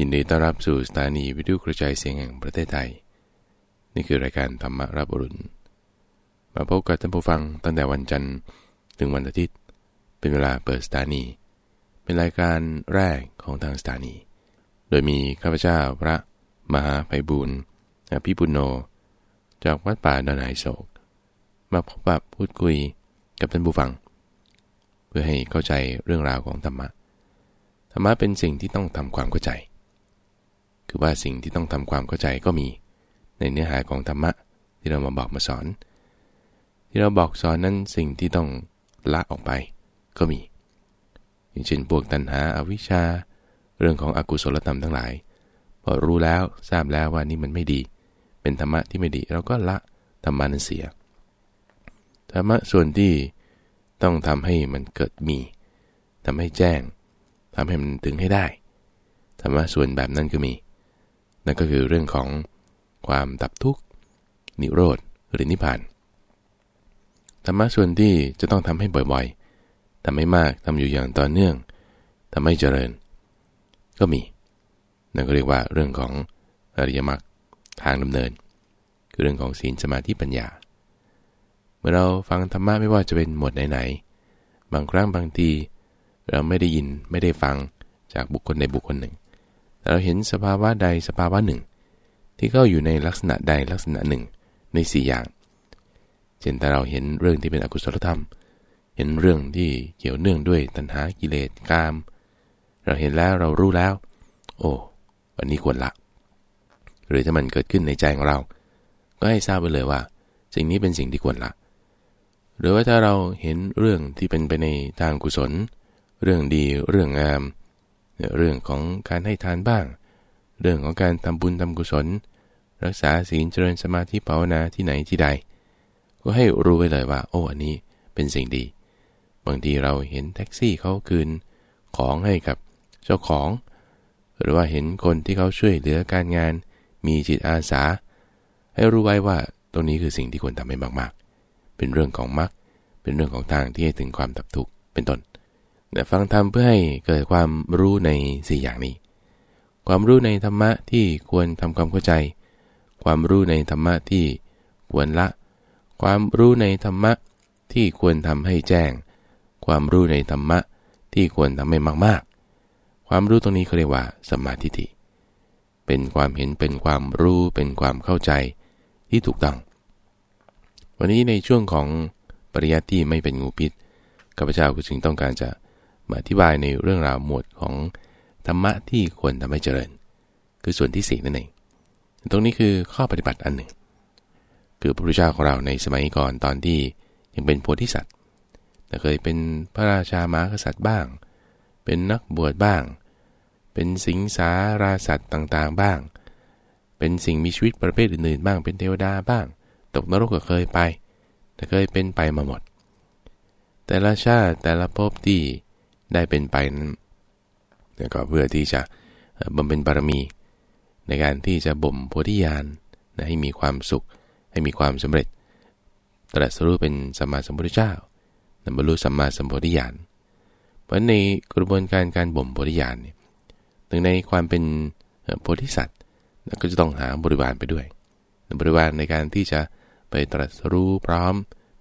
ยินดีต้อนรับสู่สถานีวิทยุกระจายเสียงแห่งประเทศไทย นี่คือรายการธรรมรับอรุณ มาพบกับท่านผู้ฟังตั้งแต่วันจันทร์ถึงวันอาทิตย์ เป็นเวลาเปิดสถานี เป็นรายการแรกของทางสถานี โดยมีข้าพเจ้าพระมหาไพบูรณ์อภิปุโน จากวัดป่าดอนไหโศก มาพบปะพูดคุยกับท่านผู้ฟัง เพื่อให้เข้าใจเรื่องราวของธรรมะ ธรรมะเป็นสิ่งที่ต้องทำความเข้าใจ คือว่าสิ่งที่ต้องทำความเข้าใจก็มี ในเนื้อหาของธรรมะที่เรามาบอกมาสอน ที่เราบอกสอนนั้นสิ่งที่ต้องละออกไปก็มี อย่างเช่นพวกตัณหาอาวิชชา เรื่องของอกุศลธรรมทั้งหลายพอรู้แล้วทราบแล้วว่านี่มันไม่ดี เป็นธรรมะที่ไม่ดีเราก็ละธรรมะนั้นเสียธรรมะส่วนที่ต้องทำให้มันเกิดมีทำให้แจ้งทำให้มันถึงให้ได้ธรรมะส่วนแบบนั้นก็มี นั่นก็คือเรื่องของความดับทุกข์นิโรธหรือนิพพานธรรมะส่วนที่จะต้องทำให้บ่อยๆทำให้มากทำอยู่อย่างต่อเนื่องทำให้เจริญ ก็มีนั่นก็เรียกว่าเรื่องของอริยมรรคทางดำเนิน คือเรื่องของศีลสมาธิปัญญา เมื่อเราฟังธรรมะไม่ว่าจะเป็นหมวดไหนๆบางครั้งบางที เราไม่ได้ยินไม่ได้ฟังจากบุคคลใดบุคคลหนึ่ง เราเห็นสภาวะใดสภาวะหนึ่ง ที่เข้าอยู่ในลักษณะใดลักษณะหนึ่งในสี่อย่าง เช่นแต่เราเห็นเรื่องที่เป็นอกุศลธรรม เห็นเรื่องที่เกี่ยวเนื่องด้วยตัณหากิเลสกาม เราเห็นแล้วเรารู้แล้ว โอ้วันนี้ควรละ หรือถ้ามันเกิดขึ้นในใจของเรา ก็ให้ทราบไปเลยว่า สิ่งนี้เป็นสิ่งที่ควรละ หรือว่าถ้าเราเห็นเรื่องที่เป็นไปในทางกุศล เรื่องดีเรื่องงามเเรื่องของการให้ทานบ้าง เรื่องของการทำบุญทำกุศล รักษาศีลเจริญสมาธิภาวนาที่ไหนที่ใด ก็ให้รู้ไว้เลยว่า โอ้อันนี้เป็นสิ่งดี บางทีเราเห็นแท็กซี่เขาคืนของให้กับเจ้าของ หรือว่าเห็นคนที่เขาช่วยเหลือการงาน มีจิตอาสา ให้รู้ไว้ว่าตรงนี้คือสิ่งที่ควรทำให้มากๆ เป็นเรื่องของมรรคเป็นเรื่องของทางที่ให้ถึงความดับทุกข์เป็นต้น ฟังธรรมเพื่อให้เกิดความรู้ในสี่อย่างนี้ ความรู้ในธรรมะที่ควรทำความเข้าใจ ความรู้ในธรรมะที่ควรละ ความรู้ในธรรมะที่ควรทำให้แจ้ง ความรู้ในธรรมะที่ควรทำให้มาก ๆ ความรู้ตรงนี้เขาเรียกว่าสมาธิิเป็นความเห็นเป็นความรู้เป็นความเข้าใจที่ถูกต้อง วันนี้ในช่วงของปริยัติที่ไม่เป็นงูพิษข้าพเจ้าก็จึงต้องการจะ มาอธิบายในเรื่องราวหมวดของธรรมะที่ควรทำให้เจริญ คือส่วนที่สี่นั่นเอง ตรงนี้คือข้อปฏิบัติอันหนึ่ง คือพระพุทธเจ้าของเราในสมัยก่อนตอนที่ยังเป็นโพธิสัตว์แต่เคยเป็นพระราชามากษัตริย์บ้าง เป็นนักบวชบ้าง เป็นสิงสาราสัตว์ต่างๆบ้าง เป็นสิ่งมีชีวิตประเภทอื่นๆบ้าง เป็นเทวดาบ้าง ตกนรกก็เคยไป แต่เคยเป็นไปมาหมด แต่ละชาติแต่ละภพที่ ได้เป็นไปนั้นก็เพื่อที่จะบำเพ็ญบารมี ในการที่จะบ่มโพธิญาณให้มีความสุข ให้มีความสำเร็จ ตรัสรู้เป็นสัมมาสัมพุทธเจ้านบรรลุสัมมาสัมโพธิญาณ เพราะในกระบวนการการบ่มโพธิญาณเนี่ยถึงในความเป็นโพธิสัตว์ก็จะต้องหาบริวารไปด้วย บริวารในการที่จะไปตรัสรู้พร้อม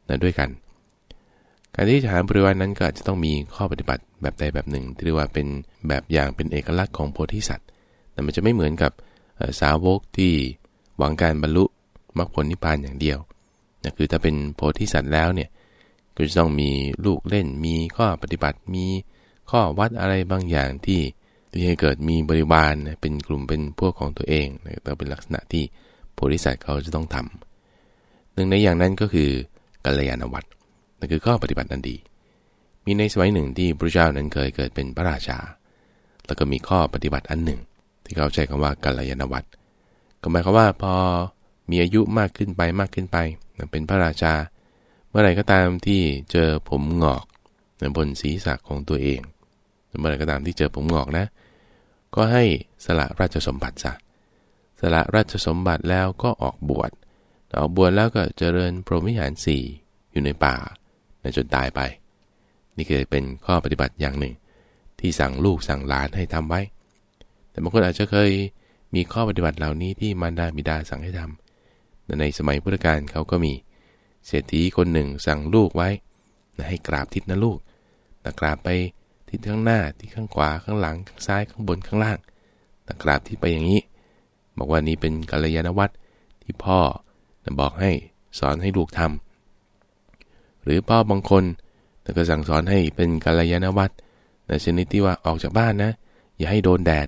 นะด้วยกัน การที่จะหาบริวารนั้นก็อาจจะต้องมีข้อปฏิบัติแบบใดแบบหนึ่งที่เรียกว่าเป็นแบบอย่างเป็นเอกลักษณ์ของโพธิสัตว์ แต่มันจะไม่เหมือนกับสาวกที่หวังการบรรลุมรรคผลนิพพานอย่างเดียวนะคือถ้าเป็นโพธิสัตว์แล้วเนี่ยก็จะต้องมีลูกเล่น มีข้อปฏิบัติ มีข้อวัดอะไรบางอย่างที่ที่ให้เกิดมีบริวารเป็นกลุ่มเป็นพวกของตัวเองนะต้องเป็นลักษณะที่โพธิสัตว์เขาจะต้องทำหนึ่งในอย่างนั้นก็คือกัลยาณวัตร นั่นคือข้อปฏิบัตินันดี มีในสมัยหนึ่งที่พระเจ้านั้นเคยเกิดเป็นพระราชา แล้วก็มีข้อปฏิบัติอันหนึ่ง ที่เขาใช้คำว่ากัลยาณวัตรก็หมายความว่าพอมีอายุมากขึ้นไปมากขึ้นไปเป็นพระราชา เมื่อไหร่ก็ตามที่เจอผมงอกบนศีรษะของตัวเองเมื่อไหร่ก็ตามที่เจอผมงอกนะ ก็ให้สละราชสมบัติซะสละราชสมบัติแล้วก็ออกบวชออกบวชแล้วก็เจริญพรหมิหารสี่อยู่ในป่า จนตายไป นี่คือเป็นข้อปฏิบัติอย่างหนึ่ง ที่สั่งลูกสั่งหลานให้ทำไว้ แต่บางคนอาจจะเคยมีข้อปฏิบัติเหล่านี้ที่มารดาบิดาสั่งให้ทำในสมัยพุทธกาลเขาก็มีเศรษฐีคนหนึ่งสั่งลูกไว้ให้กราบทิศนะลูกแต่กราบไปทิศข้างหน้าที่ข้างขวาข้างหลังข้างซ้ายข้างบนข้างล่างแต่กราบทิศไปอย่างนี้ บอกว่านี้เป็นกัลยาณวัตรที่พ่อบอกให้สอนให้ลูกทำ หรือพ่อบางคนแต่ก็สั่งสอนให้เป็นกัลยาณวัตรในชนิดที่ว่าออกจากบ้านนะ อย่าให้โดนแดด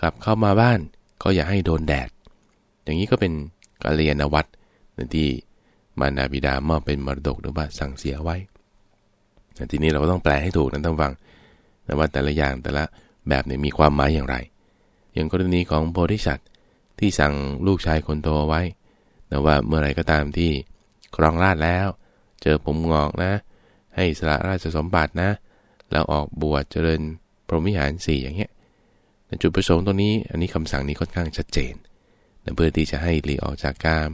กลับเข้ามาบ้านก็อย่าให้โดนแดด อย่างนี้ก็เป็นกัลยาณวัตรที่มารดาบิดามอบเป็นมรดกหรือว่าสั่งเสียไว้แต่ทีนี้เราก็ต้องแปลให้ถูกนะท่านฟังนะว่าแต่ละอย่างแต่ละแบบเนี่ยมีความหมายอย่างไร อย่างกรณีของโพธิสัตว์ที่สั่งลูกชายคนโตไว้นะว่าเมื่อไรก็ตามที่ครองราชแล้ว เจอผมงอกนะ ให้สละราชสมบัตินะ แล้วออกบวชเจริญพรหมิหารสี่อย่างเงี้ยจุดประสงค์ตรงนี้ อันนี้คำสั่งนี้ค่อนข้างชัดเจนนะเพื่อที่จะให้หลีออกจากกาม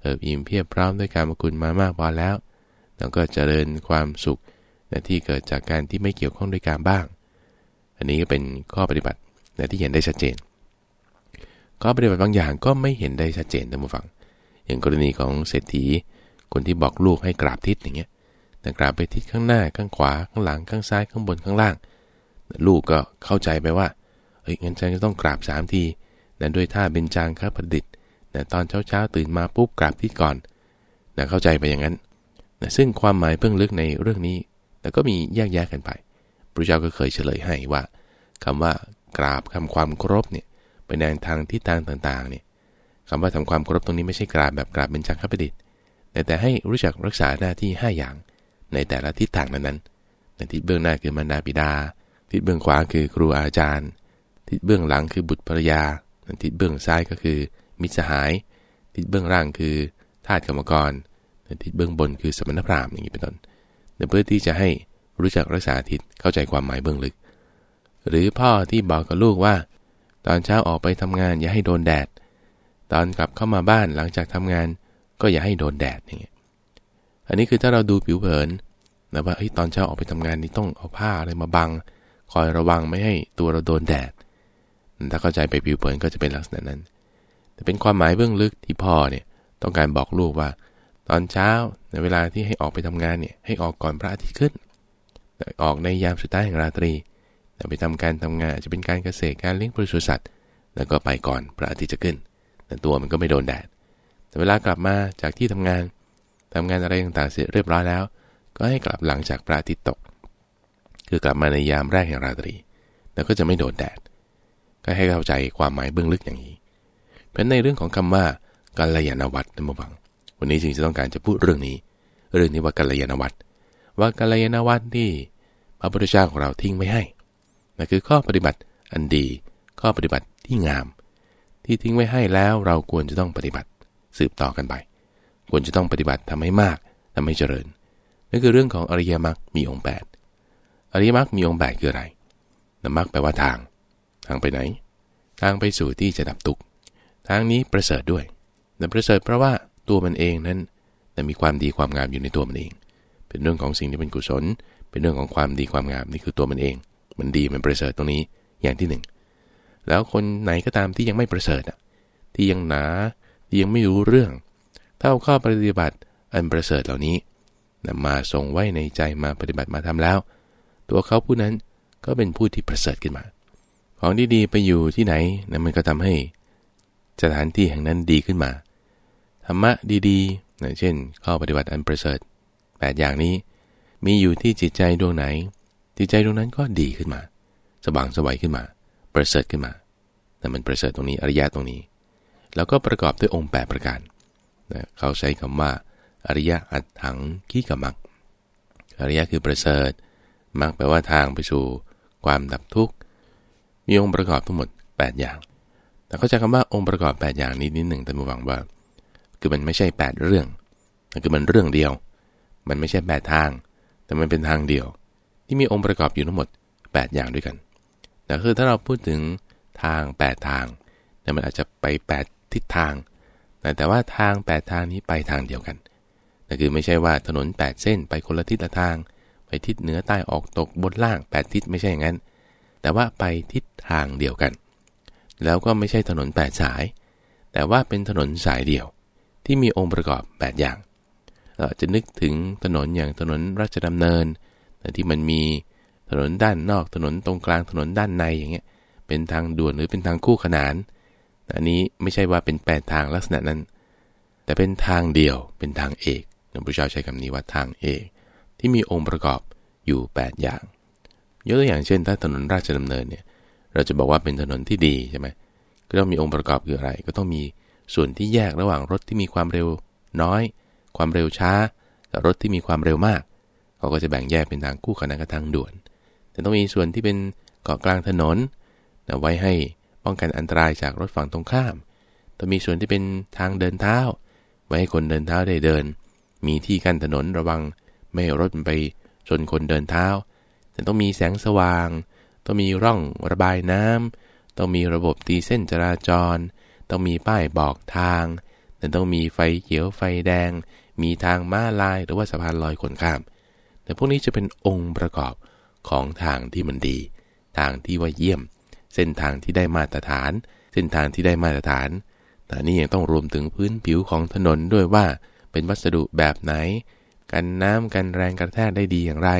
เอิบอิ่มเพียบพร้อมด้วยการมกุลมามากพอแล้ว แล้วก็เจริญความสุขนะที่เกิดจากการที่ไม่เกี่ยวข้องด้วยการบ้าง อันนี้ก็เป็นข้อปฏิบัตินะที่เห็นได้ชัดเจน ข้อปฏิบัติบางอย่างก็ไม่เห็นได้ชัดเจนท่านผู้ฟัง อย่างกรณีของเศรษฐี คนที่บอกลูกให้กราบทิศอย่างเงี้ยแต่กราบไปทิศข้างหน้าข้างขวาข้างหลังข้างซ้ายข้างบนข้างล่าง ลูกก็เข้าใจไปว่าเฮ้ยงั้นฉันจะต้องกราบสามทีนะด้วยท่าเบญจางคประดิษฐ์นะตอนเช้าเช้าตื่นมาปุ๊บกราบทิศก่อนนะเข้าใจไปอย่างนั้นนะซึ่งความหมายเบื้องลึกในเรื่องนี้ แต่ก็มีแยกแยะกันไปพระเจ้าก็เคยเฉลยให้ว่าคำว่ากราบคำความครบเนี่ยไปในทางทิศทางต่างๆเนี่ยคำว่าทำความเคารพตรงนี้ไม่ใช่กราบแบบกราบเป็นจักรประดิษฐ์ แต่แต่ให้รู้จักรักษาหน้าที่ 5 อย่าง ในแต่ละทิศทางนั้นๆในทิศเบื้องหน้าคือมารดาบิดา ทิศเบื้องขวาคือครูอาจารย์ ทิศเบื้องหลังคือบุตรภรยาทิศเบื้องซ้ายก็คือมิตรสหาย ทิศเบื้องล่างคือทาสกรรมกรทิศเบื้องบนคือสมณพราหมณ์อย่างนี้เป็นต้นเพื่อที่จะให้รู้จักรักษาทิศเข้าใจความหมายเบื้องลึก หรือพ่อที่บอกกับลูกว่า ตอนเช้าออกไปทำงานอย่าให้โดนแดด ตอนกลับเข้ามาบ้านหลังจากทำงาน ก็อย่าให้โดนแดดอย่างเงี้ยอันนี้คือถ้าเราดูผิวเผินนะว่าตอนเช้าออกไปทำงานนี่ต้องเอาผ้าอะไรมาบัง คอยระวังไม่ให้ตัวเราโดนแดด ถ้าเข้าใจไปผิวเผินก็จะเป็นลักษณะนั้น แต่เป็นความหมายเบื้องลึกที่พ่อเนี่ยต้องการบอกลูกว่า ตอนเช้าในเวลาที่ให้ออกไปทำงานเนี่ยให้ออกก่อนพระอาทิตย์ขึ้น ออกในยามสุดท้ายแห่งราตรีไปทำการทำงานจะเป็นการเกษตรการเลี้ยงปศุสัตว์ แล้วก็ไปก่อนพระอาทิตย์จะขึ้นแต่ตัวมันก็ไม่โดนแดด แต่เวลากลับมาจากที่ทำงานทำงานอะไรต่างๆเสร็จเรียบร้อยแล้ว ก็ให้กลับหลังจากพระอาทิตย์ตก คือกลับมาในยามแรกแห่งราตรี แล้วก็จะไม่โดนแดด ก็ให้เข้าใจความหมายเบื้องลึกอย่างนี้เป็นในเรื่องของคำว่ากัลยาณวัตรนะมั่งวันนี้จึงจะต้องการจะพูดเรื่องนี้ เรื่องนี้ว่ากัลยาณวัตรว่ากัลยาณวัตรที่พระพุทธเจ้าของเราทิ้งไม่ให้นั่นคือข้อปฏิบัติอันดี ข้อปฏิบัติที่งาม ที่ทิ้งไว้ให้แล้วเราควรจะต้องปฏิบัติ สืบต่อกันไป ควรจะต้องปฏิบัติทำให้มากทำให้เจริญนั่นคือเรื่องของอริยมรรคมีองค์ 8 อริยมรรคมีองค์ 8 คืออะไรนมรรคแปลว่าทาง ทางไปไหน ทางไปสู่ที่จะดับทุกข์ทางนี้ประเสริฐด้วยแต่ประเสริฐเพราะว่าตัวมันเองนั้นแต่มีความดีความงามอยู่ในตัวมันเอง เป็นเรื่องของสิ่งที่เป็นกุศล เป็นเรื่องของความดีความงามนี่คือตัวมันเอง มันดีมันประเสริฐตรงนี้อย่างที่หนึ่งแล้วคนไหนก็ตามที่ยังไม่ประเสริฐอะที่ยังหนา ยังไม่รู้เรื่องถ้าเอาข้อปฏิบัติอันประเสริฐเหล่านี้นำมาทรงไว้ในใจมาปฏิบัติมาทำแล้ว ตัวเขาผู้นั้นก็เป็นผู้ที่ประเสริฐขึ้นมา ของดีๆไปอยู่ที่ไหนนั่นมันก็ทำให้ สถานที่แห่งนั้นดีขึ้นมาธรรมะดีๆอย่างเช่น ข้อปฏิบัติอันประเสริฐ8อย่างนี้ มีอยู่ที่จิตใจดวงไหน จิตใจตรงนั้นก็ดีขึ้นมา สว่างสวัยขึ้นมา ประเสริฐขึ้นมาแต่มันประเสริฐตรงนี้อริยะตรงนี้ แล้วก็ประกอบด้วยองค์แปประการนะเขาใช้คำว่า อริยะอัตถังขี้กมักอริยะคือประเสริฐมักแปลว่าทางไปสู่ความดับทุกข์ มีองค์ประกอบทั้งหมด 8 อย่าง แต่เขาใช้คำว่าองค์ประกอบ 8 อย่างนี้นิดหนึ่งแต่มาหวังว่า คือมันไม่ใช่ 8 เรื่องแต่คือมันเรื่องเดียว มันไม่ใช่ 8 ทาง แต่มันเป็นทางเดียว ที่มีองค์ประกอบอยู่ทั้งหมด 8 อย่างด้วยกันแต่คือถ้าเราพูดถึงทาง 8 ทางแต่มันอาจจะไป 8 ทิศทางแต่แต่ว่าทาง 8 ทางนี้ไปทางเดียวกันนั่นคือไม่ใช่ว่าถนน 8 เส้นไปคนละทิศละทาง ไปทิศเหนือใต้ออกตกบนล่าง 8 ทิศไม่ใช่อย่างนั้น แต่ว่าไปทิศทางเดียวกัน แล้วก็ไม่ใช่ถนนแปดสาย แต่ว่าเป็นถนนสายเดียว ที่มีองค์ประกอบแปดอย่างเราจะนึกถึงถนนอย่างถนนราชดำเนินแต่ที่มันมีถนนด้านนอกถนนตรงกลางถนนด้านในอย่างเงี้ยเป็นทางด่วนหรือเป็นทางคู่ขนาน อันนี้ไม่ใช่ว่าเป็นแปดทางลักษณะนั้น แต่เป็นทางเดียวเป็นทางเอกหลวงพ่อเจ้าใช้คำนี้ว่าทางเอก ที่มีองค์ประกอบอยู่ 8 อย่างยกตัวอย่างเช่น ถ้าถนนราชดำเนินเนี่ยเราจะบอกว่าเป็นถนนที่ดีใช่ไหมก็ต้องมีองค์ประกอบคืออะไร ก็ต้องมีส่วนที่แยกระหว่างรถที่มีความเร็วน้อย ความเร็วช้ากับรถที่มีความเร็วมากเขาก็จะแบ่งแยกเป็นทางคู่ขนานกับทางด่วน แต่ต้องมีส่วนที่เป็นเกาะกลางถนนนะไว้ให้ ป้องกันอันตรายจากรถฝั่งตรงข้าม ต้องมีส่วนที่เป็นทางเดินเท้า ไว้ให้คนเดินเท้าได้เดิน มีที่กั้นถนนระวังไม่ให้รถไปชนคนเดินเท้า แต่ต้องมีแสงสว่าง ต้องมีร่องระบายน้ำต้องมีระบบตีเส้นจราจร ต้องมีป้ายบอกทาง แต่ต้องมีไฟเขียวไฟแดง มีทางม้าลายหรือว่าสะพานลอยคนข้าม แต่พวกนี้จะเป็นองค์ประกอบของทางที่มันดี ทางที่ว่าเยี่ยม เส้นทางที่ได้มาตรฐาน เส้นทางที่ได้มาตรฐาน แต่นี่ยังต้องรวมถึงพื้นผิวของถนนด้วยว่าเป็นวัสดุแบบไหน กันน้ำกันแรงกระแทกได้ดีอย่างไร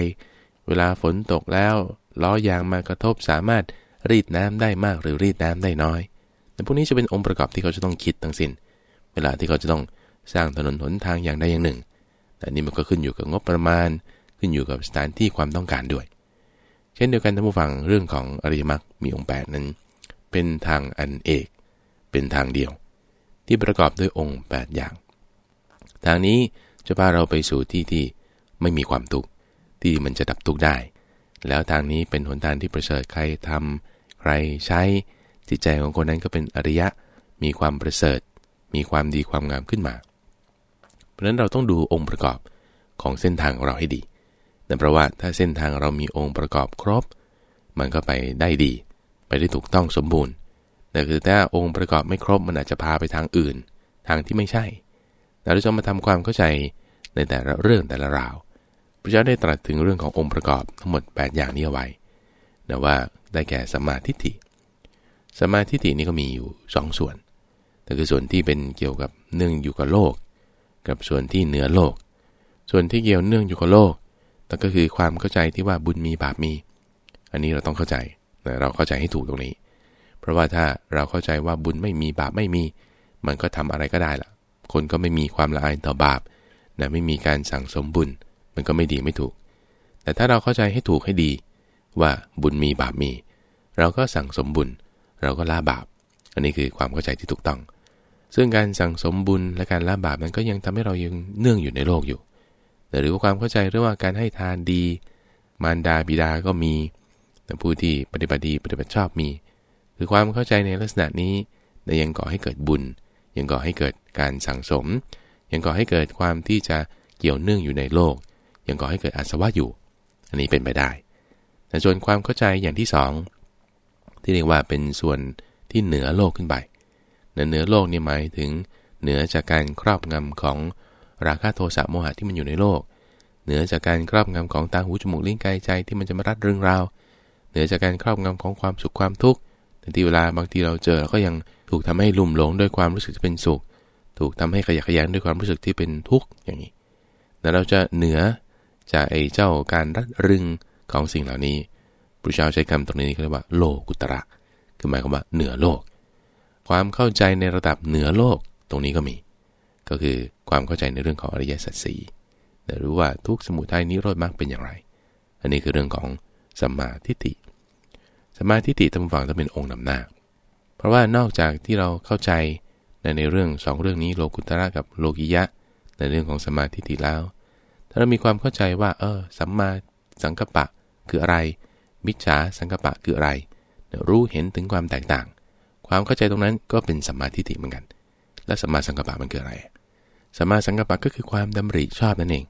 เวลาฝนตกแล้วล้อยางมากระทบสามารถรีดน้ำได้มากหรือรีดน้ำได้น้อย แต่พวกนี้จะเป็นองค์ประกอบที่เขาจะต้องคิดทั้งสิน้น เวลาที่เขาจะต้องสร้างถนนหนทางอย่างใดอย่างหนึ่ง แต่นี่มันก็ขึ้นอยู่กับงบประมาณ ขึ้นอยู่กับสถานที่ความต้องการด้วย เช่นเดียวกันท่านผู้ฟังเรื่องของอริยมรรคมีองค์แปดนั้น เป็นทางอันเอก เป็นทางเดียว ที่ประกอบด้วยองค์ 8 อย่าง ทางนี้จะพาเราไปสู่ที่ที่ไม่มีความทุกข์ที่มันจะดับทุกข์ได้ แล้วทางนี้เป็นหนทางที่ประเสริฐใครทำใครใช้จิตใจของคนนั้นก็เป็นอริยะมีความประเสริฐ มีความดีความงามขึ้นมา เพราะนั้นเราต้องดูองค์ประกอบของเส้นทางของเราให้ดี นั่เพราะว่าถ้าเส้นทางเรามีองค์ประกอบครบ มันก็ไปได้ดี ไปได้ถูกต้องสมบูรณ์แต่คือถ้าองค์ประกอบไม่ครบมันอาจจะพาไปทางอื่น ทางที่ไม่ใช่ เราจะมาทำความเข้าใจในแต่ละเรื่องแต่ละราวพระเจ้าได้ตรัสถึงเรื่องขององค์ประกอบทั้งหมด 8 อย่างนี้เอาไว้นะว่าได้แก่สัมมาธิฏฐิสัมมาธิฏฐินี้ก็มีอยู่2ส่วนแต่คือส่วนที่เป็นเกี่ยวกับเนื่องอยู่กับโลก กับส่วนที่เหนือโลก ส่วนที่เกี่ยวเนื่องอยู่กับโลก นั่นก็คือความเข้าใจที่ว่าบุญมีบาปมี อันนี้เราต้องเข้าใจนะเราเข้าใจให้ถูกตรงนี้ เพราะว่าถ้าเราเข้าใจว่าบุญไม่มีบาปไม่มี มันก็ทำอะไรก็ได้ละคนก็ไม่มีความละอายต่อบาปนะไม่มีการสั่งสมบุญ มันก็ไม่ดีไม่ถูก แต่ถ้าเราเข้าใจให้ถูกให้ดี ว่าบุญมีบาปมี เราก็สั่งสมบุญ เราก็ละบาป อันนี้คือความเข้าใจที่ถูกต้อง ซึ่งการสั่งสมบุญและการละบาปนั้นก็ยังทำให้เรายังเนื่องอยู่ในโลกอยู่ หรือว่าความเข้าใจเรื่องว่าการให้ทานดี มารดาบิดาก็มีแต่ผู้ที่ปฏิบัติดีปฏิบัติชอบมี คือความเข้าใจในลักษณะนี้ยังก่อให้เกิดบุญ ยังก่อให้เกิดการสั่งสม ยังก่อให้เกิดความที่จะเกี่ยวเนื่องอยู่ในโลก ยังก่อให้เกิดอาสวะอยู่ อันนี้เป็นไปได้ แต่ส่วนความเข้าใจอย่างที่สองที่เรียกว่าเป็นส่วนที่เหนือโลกขึ้นไปเหนือโลกนี่หมายถึงเหนือจากการครอบงำของ ราคะโทสะโมหะที่มันอยู่ในโลก เหนือจากการครอบงำของตาหูจมูกลิ้นกายใจที่มันจะมารัดเรื่องราวเหนือจากการครอบงำของความสุขความทุกข์แต่ที่เวลาบางทีเราเจอเราก็ยังถูกทำให้ลุ่มหลงด้วยความรู้สึกจะเป็นสุข ถูกทำให้ขยะขยงด้วยความรู้สึกที่เป็นทุกข์อย่างนี้แต่เราจะเหนือจากไอ้เจ้าการรัดรึงของสิ่งเหล่านี้พระเจ้าใช้คำตรงนี้เรียกว่าโลกุตระ คือหมายความว่าเหนือโลก ความเข้าใจในระดับเหนือโลกตรงนี้ก็มี ก็คือ ความเข้าใจในเรื่องของอริยสัจสี่แต่รู้ว่าทุกสมุทัยนิโรธมรรคเป็นอย่างไร อันนี้คือเรื่องของสัมมาทิฏฐิสัมมาทิฏฐิตำฝังต้องเป็นองค์นำหน้า เพราะว่านอกจากที่เราเข้าใจในในเรื่องสองเรื่องนี้โลกุตระกับโลกิยะ ในเรื่องของสัมมาธิฏฐิแล้ว ถ้าเรามีความเข้าใจว่า เออสัมมาสังกัปปะคืออะไร มิจฉาสังกัปปะคืออะไร รู้เห็นถึงความแตกต่าง ความเข้าใจตรงนั้นก็เป็นสัมมาทิฏฐิเหมือนกัน และสัมมาสังกัปปะมันคืออะไร สัมมาสังกัปะก็คือความดำริชอบนั่นเอง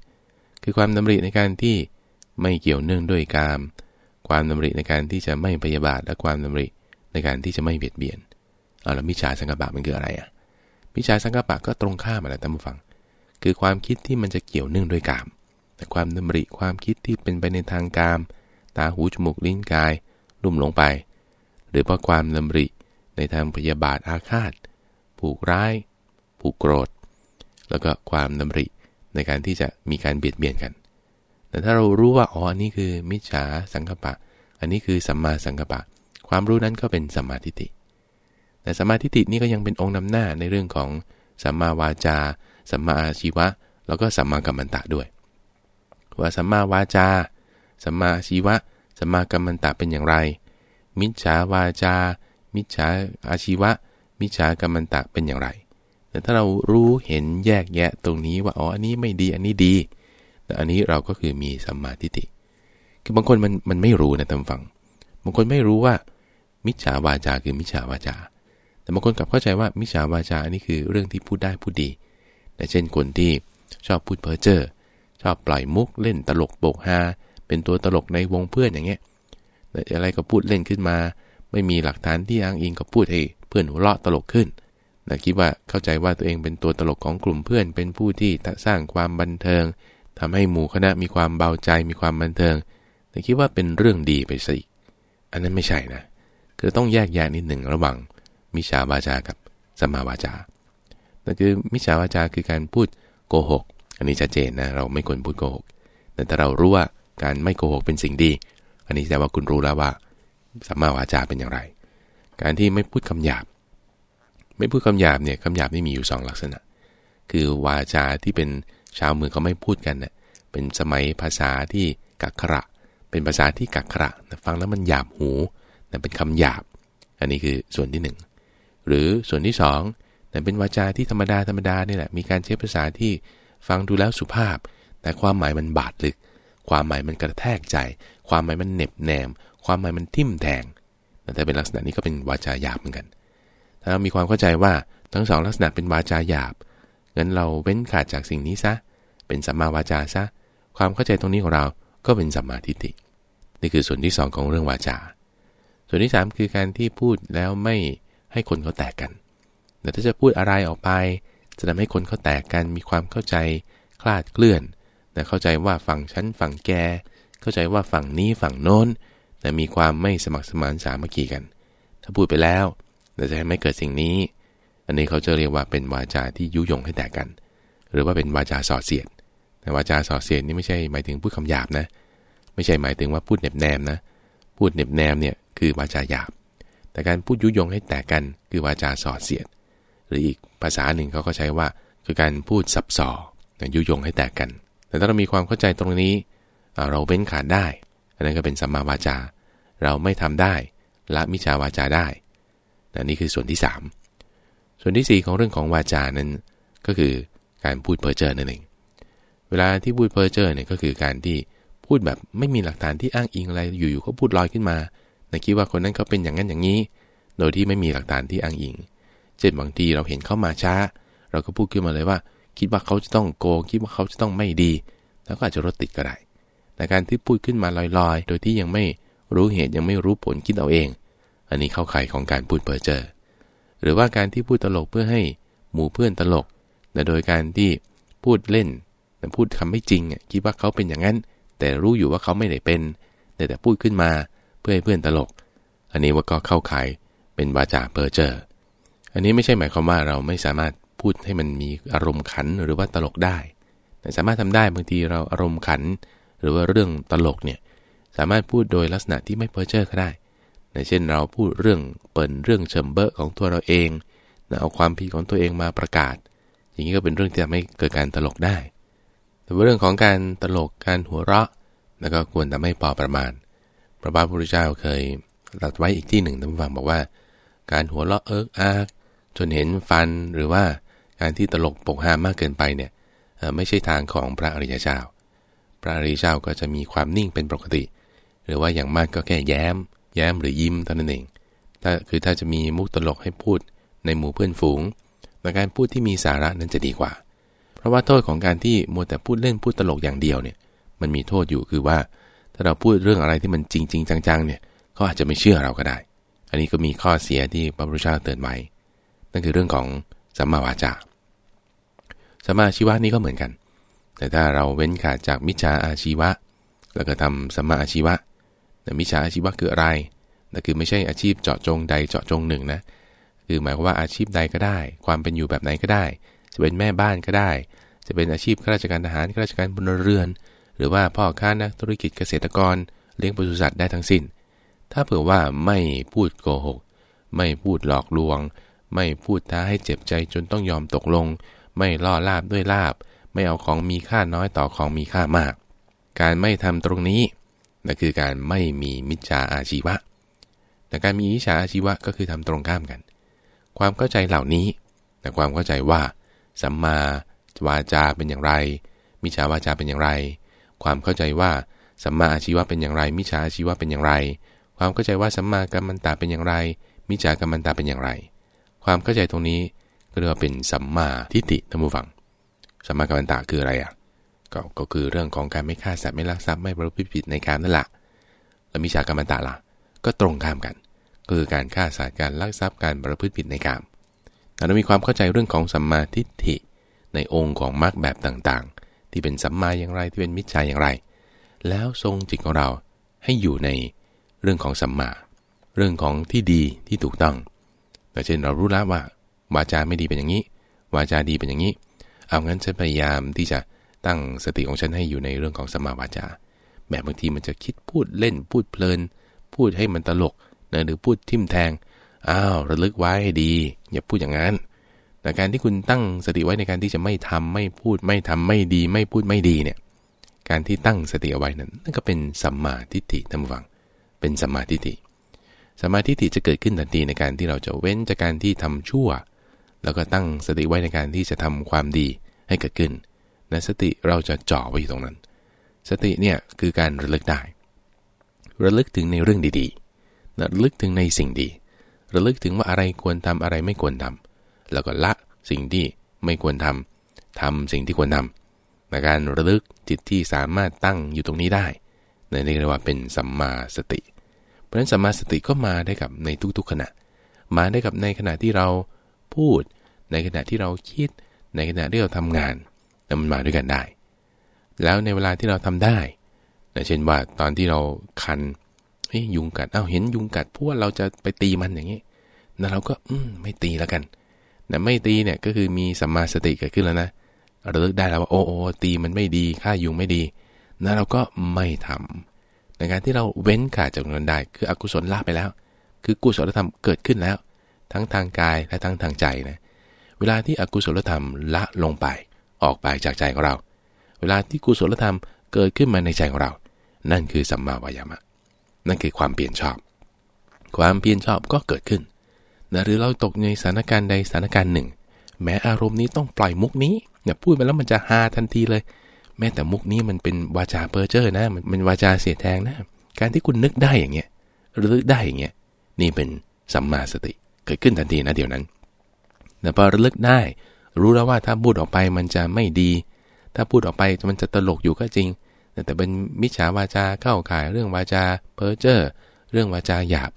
คือความดำริในการที่ไม่เกี่ยวเนื่องด้วยกาม ความดำริในการที่จะไม่พยาบาทและความดำริในการที่จะไม่เบียดเบียนเอาแล้วมิจฉาสังกัปะมันคืออะไรอะวิชาสังกัปะก็ตรงข้ามมาแล้วท่านผู้ฟัง คือความคิดที่มันจะเกี่ยวเนื่องด้วยกาม แต่ความดำริความคิดที่เป็นไปในทางกาม ตาหูจมูกลิ้นกาย ลุ่มลงไป หรือว่าความดำริในทางพยาบาทอาฆาตผูกร้ายผูกโกรธ แล้วก็ความดำริในการที่จะมีการเบียดเบียนกัน แต่ถ้าเรารู้ว่าอ๋ออันนี้คือมิจฉาสังกปะ อันนี้คือสัมมาสังกปะ ความรู้นั้นก็เป็นสัมมาทิฏฐิ แต่สัมมาทิฏฐินี่ก็ยังเป็นองค์นำหน้าในเรื่องของสัมมาวาจา สัมมาอาชีวะ แล้วก็สัมมากัมมันตะด้วย ว่าสัมมาวาจา สัมมาอาชีวะ สัมมากัมมันตะเป็นอย่างไร มิจฉาวาจา มิจฉาอาชีวะ มิจฉากัมมันตะเป็นอย่างไร แต่ถ้าเรารู้เห็นแยกแยะตรงนี้ว่าอ๋ออันนี้ไม่ดีอันนี้ดี แต่อันนี้เราก็คือมีสัมมาทิฏฐิคือบางคนมันมันไม่รู้นะท่านฟัง บางคนไม่รู้ว่า มิจฉาวาจาคือมิจฉาวาจา แต่บางคนกลับเข้าใจว่ามิจฉาวาจาอันนี้คือเรื่องที่พูดได้พูดดีแต่เช่นคนที่ชอบพูดเพ้อเจ้อชอบปล่อยมุกเล่นตลกโปกฮาเป็นตัวตลกในวงเพื่อนอย่างเงี้ยอะไรก็พูดเล่นขึ้นมา ไม่มีหลักฐานที่อ้างอิงก็พูดให้เพื่อนหัวเราะตลกขึ้น แต่คิดว่าเข้าใจว่าตัวเองเป็นตัวตลกของกลุ่มเพื่อน เป็นผู้ที่สร้างความบันเทิงทำให้หมู่คณะมีความเบาใจมีความบันเทิงแต่คิดว่าเป็นเรื่องดีไปสิอันนั้นไม่ใช่นะ คือต้องแยกแยะนิดหนึ่งระหว่างมิจฉาวาจากับสัมมาวาจานั่นคือมิจฉาวาจาคือการพูดโกหก อันนี้ชัดเจนนะเราไม่ควรพูดโกหก แต่ถ้าเรารู้ว่าการไม่โกหกเป็นสิ่งดี อันนี้แสดงว่าคุณรู้แล้วว่าสัมมาวาจาเป็นอย่างไร การที่ไม่พูดคำหยาบ ไม่พูดคำหยาบเนี่ยคำหยาบนี่มีอยู่ 2 ลักษณะ คือวาจาที่เป็นชาวเมืองเขาไม่พูดกันเนะ่ยเป็นสมัยภาษาที่กักขระ เป็นภาษาที่กักขระฟังแล้วมันหยาบหูแต่เป็นคำหยาบ อันนี้คือส่วนที่ 1 หรือส่วนที่2นั่นเป็นวาจาที่ธรรมดาธรรมดานี่แหละมีการใช้ภาษาที่ฟังดูแล้วสุภาพ แต่ความหมายมันบาดลึก ความหมายมันกระแทกใจ ความหมายมันเหน็บแนม ความหมายมันทิ่มแทงแต่เป็นลักษณะนี้ก็เป็นวาจาหยาบเหมือนกัน ถ้าเรามีความเข้าใจว่าทั้งสองลักษณะเป็นวาจาหยาบงั้นเราเว้นขาดจากสิ่งนี้ซะ เป็นสัมมาวาจาซะ ความเข้าใจตรงนี้ของเราก็เป็นสัมมาทิฏฐิ นี่คือส่วนที่ 2 ของเรื่องวาจา ส่วนที่ 3 คือการที่พูดแล้วไม่ให้คนเขาแตกกัน แต่ถ้าจะพูดอะไรออกไป จะทำให้คนเขาแตกกัน มีความเข้าใจคลาดเคลื่อนแต่เข้าใจว่าฝั่งฉันฝั่งแก เข้าใจว่าฝั่งนี้ฝั่งโน้น แต่มีความไม่สมัครสมานสามัคคีกัน ถ้าพูดไปแล้ว แต่จะให้ไม่เกิดสิ่งนี้ อันนี้เขาจะเรียกว่าเป็นวาจาที่ยุยงให้แตกกัน หรือว่าเป็นวาจาส่อเสียด แต่วาจาส่อเสียดนี่ไม่ใช่หมายถึงพูดคำหยาบนะ ไม่ใช่หมายถึงว่าพูดเน็บแนมนะ พูดเน็บแนมเนี่ยคือวาจาหยาบ แต่การพูดยุยงให้แตกกันคือวาจาสอดเสียด หรืออีกภาษาหนึ่งเขาก็ใช้ว่าคือการพูดสับสอยุยงให้แตกกัน แต่ถ้าเรามีความเข้าใจตรงนี้ เราเว้นขาดได้ อันนั้นก็เป็นสัมมาวาจา เราไม่ทำได้ ละมิจาวาจาได้ นี่คือส่วนที่ 3 ส่วนที่ 4 ของเรื่องของวาจานั้น ก็คือการพูดเพ้อเจ้อนั่นเอง เวลาที่พูดเพ้อเจ้อเนี่ยก็คือการที่พูดแบบไม่มีหลักฐานที่อ้างอิงอะไรอยู่ๆเขาพูดลอยขึ้นมาแต่คิดว่าคนนั้นเขาเป็นอย่างนั้นอย่างนี้ โดยที่ไม่มีหลักฐานที่อ้างอิง เช่นบางทีเราเห็นเข้ามาช้า เราก็พูดขึ้นมาเลยว่า คิดว่าเขาจะต้องโกงคิดว่าเขาจะต้องไม่ดี แล้วก็อาจจะรถติดก็ได้แต่การที่พูดขึ้นมาลอยๆ โดยที่ยังไม่รู้เหตุยังไม่รู้ผลคิดเอาเอง อันนี้เข้าข่ายของการพูดเพ้อเจอหรือว่าการที่พูดตลกเพื่อให้หมู่เพื่อนตลกแต่โดยการที่พูดเล่น แต่พูดคำไม่จริงคิดว่าเขาเป็นอย่างนั้น แต่รู้อยู่ว่าเขาไม่ได้เป็น แต่แต่พูดขึ้นมาเพื่อให้เพื่อนตลก อันนี้ว่าก็เข้าข่ายเป็นวาจาเพ้อเจ้ออันนี้ไม่ใช่หมายความว่าเราไม่สามารถพูดให้มันมีอารมณ์ขันหรือว่าตลกได้ แต่สามารถทำได้บางทีเราอารมณ์ขัน หรือว่าเรื่องตลกเนี่ยสามารถพูดโดยลักษณะที่ไม่เพ้อเจ้อก็ได้ เช่นเราพูดเรื่องเปิ่นเรื่องเฉิ่มเบ๊อะของตัวเราเองนะเอาความผิดของตัวเองมาประกาศ อย่างนี้ก็เป็นเรื่องที่ทำให้เกิดการตลกได้ แต่เรื่องของการตลกการหัวเราะแล้วก็ควรทำให้พอประมาณ พระบาทพุทธเจ้าเคยตรัสไว้อีกที่หนึ่งท่านฟังบอกว่า การหัวเราะเอิกอากจนเห็นฟันหรือว่าการที่ตลกปกฮามากเกินไปเนี่ยไม่ใช่ทางของพระอริยเจ้า พระอริยเจ้าก็จะมีความนิ่งเป็นปกติ หรือว่าอย่างมากก็แค่แย้ม แย้มหรือยิ้มเท่านั้นเอง ถ้าคือถ้าจะมีมุกตลกให้พูดในหมู่เพื่อนฝูงแต่การพูดที่มีสาระนั้นจะดีกว่า เพราะว่าโทษของการที่มัวแต่พูดเล่นพูดตลกอย่างเดียวเนี่ย มันมีโทษอยู่คือว่า ถ้าเราพูดเรื่องอะไรที่มันจริงจริงจังๆเนี่ยเขาอาจจะไม่เชื่อเราก็ได้ อันนี้ก็มีข้อเสียที่พระพุทธเจ้าเตือนไว้ นั่นคือเรื่องของสัมมาวาจา สัมมาชีวะนี้ก็เหมือนกัน แต่ถ้าเราเว้นขาดจากมิจฉาอาชีวะ แล้วก็ทำสัมมาอาชีวะ มิจฉาอาชีวะคืออะไรนั่นคือไม่ใช่อาชีพเจาะจงใดเจาะจงหนึ่งนะ คือหมายความว่าอาชีพใดก็ได้ ความเป็นอยู่แบบไหนก็ได้ จะเป็นแม่บ้านก็ได้ จะเป็นอาชีพข้าราชการทหารข้าราชการบนเรือน หรือว่าพ่อค้านักธุรกิจเกษตรกร เลี้ยงปศุสัตว์ได้ทั้งสิ้น ถ้าเผื่อว่าไม่พูดโกหก ไม่พูดหลอกลวง ไม่พูดท้าให้เจ็บใจจนต้องยอมตกลง ไม่ล่อลาบด้วยลาบ ไม่เอาของมีค่าน้อยต่อของมีค่ามาก การไม่ทำตรงนี้ นั่นคือการไม่มีมิจฉาอาชีวะ แต่การมีมิจฉาอาชีวะก็คือทำตรงข้ามกัน ความเข้าใจเหล่านี้ แต่ความเข้าใจว่า สัมมาวาจาเป็นอย่างไร มิจฉาวาจาเป็นอย่างไร ความเข้าใจว่าสัมมาอาชีวะเป็นอย่างไร มิจฉาอาชีวะเป็นอย่างไร ความเข้าใจว่าสัมมากัมมันตาเป็นอย่างไร มิจฉากัมมันตาเป็นอย่างไร ความเข้าใจตรงนี้ก็เรียกว่าเป็นสัมมาทิฏฐิท่านผู้ฟัง สัมมากัมมันตาคืออะไรอะ ก็ก็คือเรื่องของการไม่ฆ่าสัตว์ไม่ลักทรัพย์ไม่ประพฤติผิดในการนั่นแหละแล้วมิจฉากรรมันตาล่ะก็ตรงข้ามกันคือการฆ่าสัตว์การลักทรัพย์การประพฤติผิดในกามเรามีความเข้าใจเรื่องของสัมมาทิฏฐิ ในองค์ของมรรคแบบต่างๆ ที่เป็นสัมมาอย่างไรที่เป็นมิจฉาอย่างไร แล้วทรงจิตของเราให้อยู่ในเรื่องของสัมมา เรื่องของที่ดีที่ถูกต้องเช่นเรารู้แล้วว่า วาจาไม่ดีเป็นอย่างนี้ วาจาดีเป็นอย่างนี้ เอางั้นฉันพยายามที่จะ ตั้งสติของฉันให้อยู่ในเรื่องของสมาวาจาแม้บางทีมันจะคิดพูดเล่นพูดเพลิน พูดให้มันตลกนะหรือพูดทิมแทงอ้าวระลึกไว้ให้ดี อย่าพูดอย่างนั้นแต่การที่คุณตั้งสติไว้ในการที่จะไม่ทำไม่พูดไม่ทำไม่ดี ไม่พูดไม่ดีเนี่ยการที่ตั้งสติเอาไว้นั้นนั่นก็เป็นสัมมาทิฏฐิท่านผู้ฟัง เป็นสัมมาทิฏฐิสัมมาทิฏฐิจะเกิดขึ้นทันทีในการที่เราจะเว้นจากการที่ทำชั่ว แล้วก็ตั้งสติไว้ในการที่จะทำความดีให้เกิดขึ้น นะสติเราจะจ่อไว้อยู่ตรงนั้น สติเนี่ยคือการระลึกได้ ระลึกถึงในเรื่องดีๆนะระลึกถึงในสิ่งดี ระลึกถึงว่าอะไรควรทำอะไรไม่ควรทำแล้วก็ละสิ่งที่ไม่ควรทำทำสิ่งที่ควรทำในการระลึกจิตที่สามารถตั้งอยู่ตรงนี้ได้ในเรียกว่าเป็นสัมมาสติ เพราะฉะนั้นสัมมาสติก็มาได้กับในทุกๆขณะ มาได้กับในขณะที่เราพูด ในขณะที่เราคิด ในขณะที่เราทำงาน แต่มันมาด้วยกันได้ แล้วในเวลาที่เราทำได้นะเช่นว่าตอนที่เราคันเฮ้ยยุงกัดเอ้าเห็นยุงกัดพวกเราจะไปตีมันอย่างนี้นะเราก็อืมไม่ตีแล้วกันนะไม่ตีเนี่ยก็คือมีสัมมาสติเกิดขึ้นแล้วนะเราเลิกได้แล้วว่าโอ้โอตีมันไม่ดีฆ่ายุงไม่ดีนะเราก็ไม่ทำในการที่เราเว้นขาดจากนั้นได้ คืออกุศลละไปแล้ว คือกุศลธรรมเกิดขึ้นแล้ว ทั้งทางกายและทั้งทางใจนะเวลาที่อกุศลธรรมละลงไป ออกไปจากใจของเรา เวลาที่กุศลธรรมเกิดขึ้นมาในใจของเรา นั่นคือสัมมาวายามะ นั่นคือความเปลี่ยนชอบ ความเปลี่ยนชอบก็เกิดขึ้นนะหรือเราตกในสถานการณ์ใดสถานการณ์หนึ่ง แม้อารมณ์นี้ต้องปล่อยมุกนี้เนี่ยพูดไปแล้วมันจะฮาทันทีเลย แม้แต่มุกนี้มันเป็นวาจาเปอร์เจอร์นะมันเป็นวาจาเสียแทงนะ การที่คุณนึกได้อย่างเงี้ยหรือลึกได้อย่างเงี้ยนี่เป็นสัมมาสติเกิดขึ้นทันทีนะเดี๋ยวนั้นแต่พอระลึกได้ รู้แล้วว่าถ้าพูดออกไปมันจะไม่ดี ถ้าพูดออกไปมันจะตลกอยู่ก็จริง แต่เป็นมิจฉาวาจาเข้าข่ายเรื่องวาจาเพ้อเจ้อเรื่องวาจาหยาบ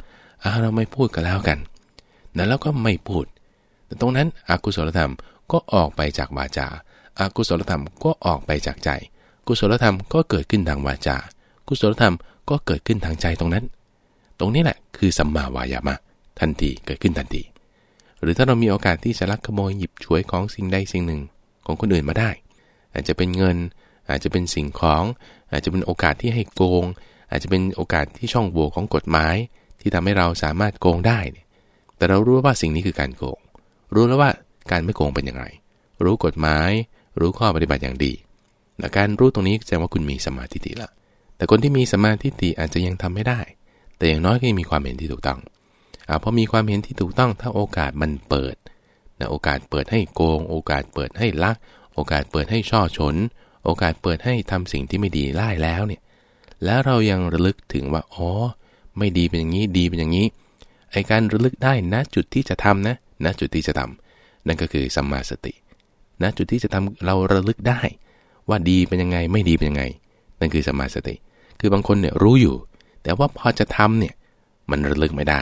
อาเราไม่พูดกันแล้วกันนะแล้วก็ไม่พูด แต่ตรงนั้นอกุศลธรรมก็ออกไปจากวาจาอากุศลธรรมก็ออกไปจากใจ กุศลธรรมก็เกิดขึ้นทางวาจา กุศลธรรมก็เกิดขึ้นทางใจตรงนั้น ตรงนี้แหละคือสัมมาวายามะ ทันทีเกิดขึ้นทันที หรือถ้าเรามีโอกาสที่จะลักขโมยหยิบฉวยของสิ่งใดสิ่งหนึ่งของคนอื่นมาได้ อาจจะเป็นเงิน อาจจะเป็นสิ่งของ อาจจะเป็นโอกาสที่ให้โกง อาจจะเป็นโอกาสที่ช่องโหว่ของกฎหมาย ที่ทำให้เราสามารถโกงได้แต่เรารู้ว่าสิ่งนี้คือการโกง รู้แล้วว่าการไม่โกงเป็นอย่างไร รู้กฎหมาย รู้ข้อปฏิบัติอย่างดีแต่การรู้ตรงนี้แสดงว่าคุณมีสมาธิละแต่คนที่มีสมาธิอาจจะยังทำไม่ได้ แต่อย่างน้อยก็ยังมีความเห็นที่ถูกต้อง อพอมีความเห็นที่ถูกต้องถ้าโอกาสมันเปิดนะโอกาสเปิดให้โกง โอกาสเปิดให้ลัก โอกาสเปิดให้ช่อชน โอกาสเปิดให้ทำสิ่งที่ไม่ดีไล่แล้วเนี่ยแล้วเรายังระลึกถึงว่าอ๋อไม่ดีเป็นอย่างนี้ดีเป็นอย่างนี้ไอการระลึกได้ณจุดที่จะทำนะณจุดที่จะทำนั่นก็คือสัมมาสติณจุดที่จะทำเราระลึกได้ ว่าดีเป็นยังไงไม่ดีเป็นยังไง นั่นคือสัมมาสติ คือบางคนเนี่ยรู้อยู่ แต่ว่าพอจะทำเนี่ยมันระลึกไม่ได้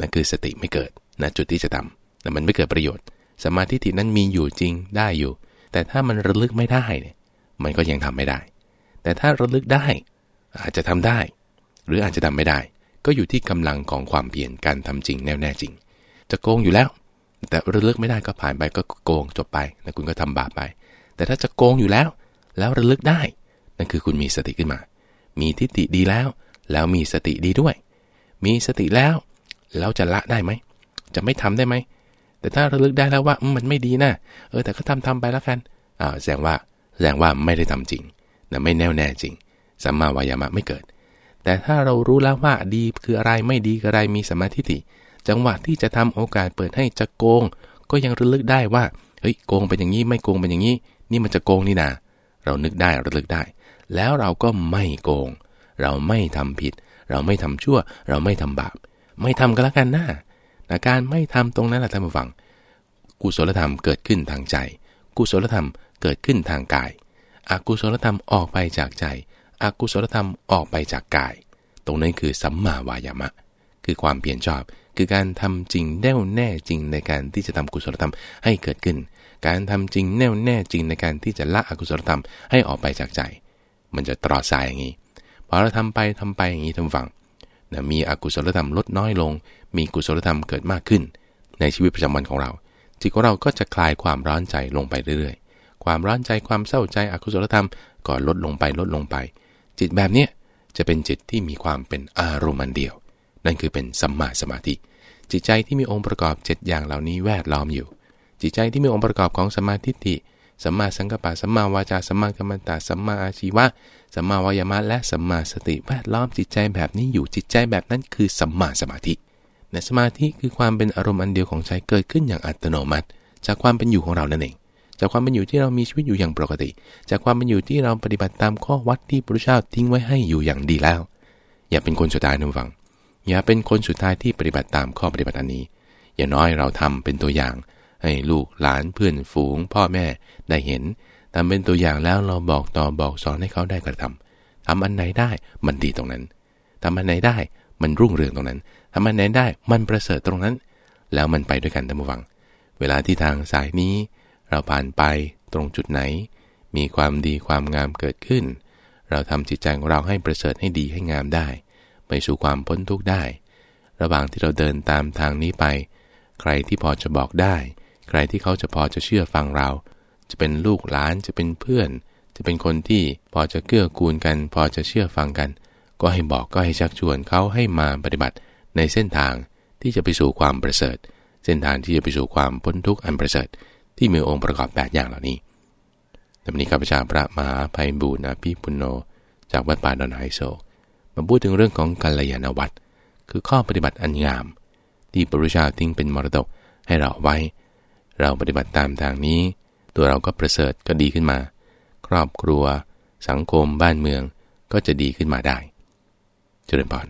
นั่นคือสติไม่เกิดนะจุดที่จะทำแต่มันไม่เกิดประโยชน์ สมาธิที่นั้นมีอยู่จริงได้อยู่ แต่ถ้ามันระลึกไม่ได้เนี่ยมันก็ยังทำไม่ได้ แต่ถ้าระลึกได้อาจจะทำได้ หรืออาจจะทำไม่ได้ ก็อยู่ที่กำลังของความเปลี่ยนการทำจริงแน่แน่จริง จะโกงอยู่แล้ว แต่ระลึกไม่ได้ก็ผ่านไปก็โกงจบไปแล้วคุณก็ทำบาปไป แต่ถ้าจะโกงอยู่แล้ว แล้วระลึกได้ นั่นคือคุณมีสติขึ้นมา มีทิฏฐิดีแล้ว แล้วมีสติดีด้วย มีสติแล้ว แล้วจะละได้ไหม จะไม่ทำได้ไหม แต่ถ้าระลึกได้แล้วว่ามันไม่ดีนะเออแต่ก็ทำทำไปแล้วกันอ่าแสดงว่าแสดงว่าไม่ได้ทำจริงนะไม่แน่วแน่จริงสัมมาวายามะไม่เกิด แต่ถ้าเรารู้แล้วว่าดีคืออะไรไม่ดีคืออะไรมีสมาธิิจังหวะที่จะทำโอกาสเปิดให้จะโกง ก็ยังระลึกได้ว่าเฮ้ยโกงเป็นอย่างนี้ไม่โกงเป็นอย่างนี้ นี่มันจะโกงนี่นาเรานึกได้ระลึกได้ แล้วเราก็ไม่โกง เราไม่ทำผิด เราไม่ทำชั่ว เราไม่ทำบาป ไม่ทำก็แล้วกันนะแต่การไม่ทำตรงนั้นแหละท่านผู้ฟัง กุศลธรรมเกิดขึ้นทางใจ กุศลธรรมเกิดขึ้นทางกาย อกุศลธรรมออกไปจากใจ อกุศลธรรมออกไปจากกาย ตรงนั้นคือสัมมาวายามะ คือความเปลี่ยนชอบ คือการทำจริงแน่วแน่จริงในการที่จะทำกุศลธรรมให้เกิดขึ้น การทำจริงแน่วแน่จริงในการที่จะละอกุศลธรรมให้ออกไปจากใจ มันจะตรอดสายอย่างนี้ พอเราทำไปทำไปอย่างนี้ทำฟัง นะมีอกุศลธรรมลดน้อยลง มีกุศลธรรมเกิดมากขึ้น ในชีวิตประจำวันของเรา จิตของเราก็จะคลายความร้อนใจลงไปเรื่อยๆ ความร้อนใจความเศร้าใจอกุศลธรรมก็ลดลงไปลดลงไป จิตแบบเนี้ยจะเป็นจิตที่มีความเป็นอารมณ์เดียว นั่นคือเป็นสัมมาสมาธิ จิตใจที่มีองค์ประกอบ 7 อย่างเหล่านี้แวดล้อมอยู่ จิตใจที่มีองค์ประกอบของสมาธิิ สัมมาสังกัปปะสัมมาวาจาสัมมากัมมันตาสัมมาอาชีวะสัมมาวายามะและสัมมาสติแวดล้อมจิตใจแบบนี้อยู่จิตใจแบบนั้นคือสัมมาสมาธิในสมาธิคือความเป็นอารมณ์อันเดียวของใจเกิดขึ้นอย่างอัตโนมัติ จากความเป็นอยู่ของเรานั่นเอง จากความเป็นอยู่ที่เรามีชีวิตอยู่อย่างปกติ จากความเป็นอยู่ที่เราปฏิบัติตามข้อวัดที่พระเจ้าทิ้งไว้ให้อยู่อย่างดีแล้ว อย่าเป็นคนสุดท้ายนะฟังอย่าเป็นคนสุดท้ายที่ปฏิบัติตามข้อปฏิบัติอันนี้ อย่าน้อยเราทำเป็นตัวอย่าง ให้ลูกหลานเพื่อนฝูง พ่อแม่ได้เห็นทำเป็นตัวอย่างแล้วเราบอกต่อบอกสอนให้เขาได้กระทำทำอันไหนได้มันดีตรงนั้นทำอันไหนได้มันรุ่งเรืองตรงนั้นทำอันไหนได้มันประเสริฐตรงนั้น แล้วมันไปด้วยกันท่านผู้ฟัง เวลาที่ทางสายนี้ เราผ่านไปตรงจุดไหน มีความดีความงามเกิดขึ้น เราทำจิตใจของเราให้ประเสริฐให้ดีให้งามได้ ไปสู่ความพ้นทุกข์ได้ ระหว่างที่เราเดินตามทางนี้ไป ใครที่พอจะบอกได้ ใครที่เขาจะพอจะเชื่อฟังเรา จะเป็นลูกหลานจะเป็นเพื่อน จะเป็นคนที่พอจะเกื้อกูลกัน พอจะเชื่อฟังกัน ก็ให้บอกก็ให้ชักชวนเขาให้มาปฏิบัติในเส้นทางที่จะไปสู่ความประเสริฐ เส้นทางที่จะไปสู่ความพ้นทุกข์อันประเสริฐ ที่มีองค์ประกอบแปดอย่างเหล่านี้แต่วันนี้ข้าพเจ้าพระมหาภัยบูรณพิปุโน จากวัดป่าดอนไฮโซมาพูดถึงเรื่องของกัลยาณวัตรคือข้อปฏิบัติอันงาม ที่พระพุทธเจ้าทิ้งเป็นมรดกให้เราไว้ เราปฏิบัติตามทางนี้ ตัวเราก็ประเสริฐก็ดีขึ้นมา ครอบครัว สังคมบ้านเมืองก็จะดีขึ้นมาได้ เจริญพร